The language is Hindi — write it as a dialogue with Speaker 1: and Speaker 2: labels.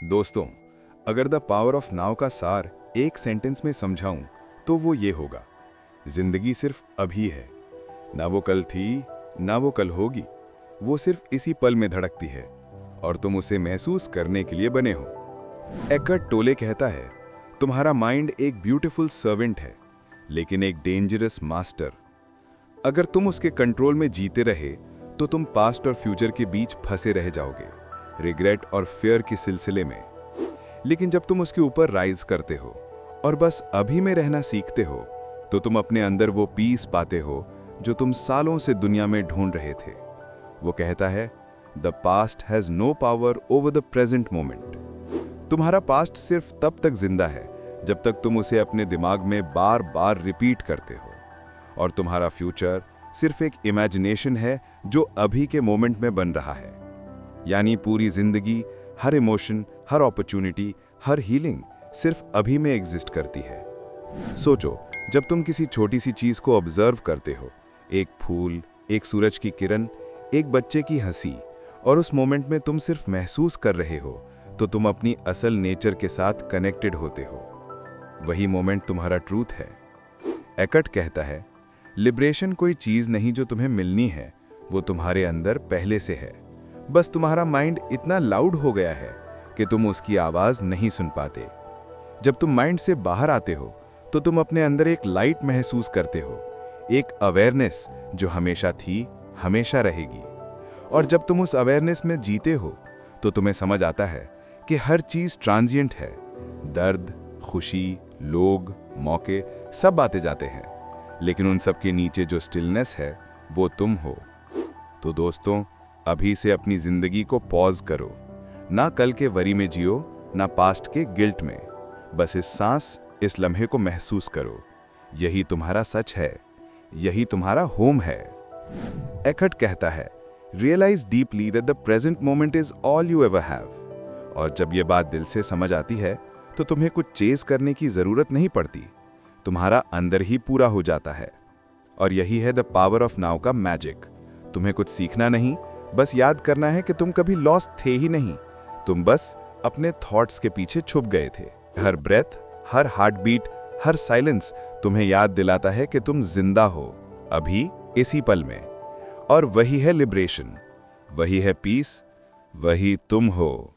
Speaker 1: दोस्तों, अगर द पावर ऑफ़ नाव का सार एक सेंटेंस में समझाऊं तो वो ये होगा, ज़िंदगी सिर्फ़ अभी है, ना वो कल थी, ना वो कल होगी, वो सिर्फ़ इसी पल में धड़कती है, और तुम उसे महसूस करने के लिए बने हो। एकट टोले कहता है, तुम्हारा माइंड एक ब्यूटीफुल सर्वेंट है, लेकिन एक डेंजरस मास्टर। अगर तुम उसके कंट्रोल में जीते रहे तो तुम पास्ट और फ्यूचर के बीच फंसे रह जाओगे। रिग्रेट और फेयर के सिलसिले में। लेकिन जब तुम उसके ऊपर राइज करते हो और बस अभी में रहना सीखते हो तो तुम अपने अंदर वो पीस पाते हो जो तुम सालों से दुनिया में ढूंढ रहे थे। वो कहता है the past has no power over the present moment तुम्हारा पास्ट सिर्फ़ तब तक ज़िंदा है, जब तक तुम उसे अपने दिमाग में बार बार रिपीट करते हो। और तुम्हारा फ्यूचर सिर्फ़ एक इमेजिनेशन है जो अभी के मोमेंट में बन रहा है। यानी पूरी ज़िंदगी, हर इमोशन हर अपॉर्चुनिटी हर हीलिंग सिर्फ़ अभी में एग्जिस्ट करती है। सोचो, जब तुम किसी छोटी सी चीज़ को ऑब्ज़र्व करते हो, एक फूल, एक सूरज की किरण, एक बच्चे की हँसी, और उस मोमेंट में तुम सिर्फ़ महसूस कर रहे हो तो तुम अपनी असल नेचर के साथ कनेक्टेड होते हो। वही मोमेंट तुम्हारा ट्रूथ है। एकट कहता है लिब्रेशन कोई चीज़ नहीं जो तुम्हें मिलनी है, वो तुम्हारे अंदर पहले से है। बस तुम्हारा माइंड इतना लाउड हो गया है कि तुम उसकी आवाज़ नहीं सुन पाते। जब तुम माइंड से बाहर आते हो तो तुम अपने अंदर एक लाइट महसूस करते हो, एक अवेयरनेस जो हमेशा थी, हमेशा रहेगी। और जब तुम उस अवेयरनेस में जीते हो तो तुम्हें समझ आता है कि हर चीज़ ट्रांजिएंट है। दर्द, खुशी, लोग, मौके, सब आते जाते हैं। लेकिन उन सब के नीचे जो स्टिलनेस है, वो तुम हो। तो दोस्तों अभी से अपनी ज़िंदगी को पॉज करो। ना कल के वरी में जियो, ना पास्ट के गिल्ट में। बस इस सांस, इस लम्हे को महसूस करो। यही तुम्हारा सच है। यही तुम्हारा होम है। एखट कहता है realise deeply that the present moment is all you ever have और जब यह बात दिल से समझ आती है तो तुम्हें कुछ चेज करने की ज़रूरत नहीं पड़ती। तुम्हारा अंदर ही पूरा हो जाता है। और यही है द पावर ऑफ़ नाउ का मैजिक तुम्हें कुछ सीखना नहीं बस याद करना है कि तुम कभी लॉस थे ही नहीं। तुम बस अपने थॉट्स के पीछे छुप गए थे। हर ब्रेथ हर हार्ट बीट हर साइलेंस तुम्हें याद दिलाता है कि तुम ज़िंदा हो, अभी इसी पल में। और वही है लिबरेशन वही है पीस वही तुम हो।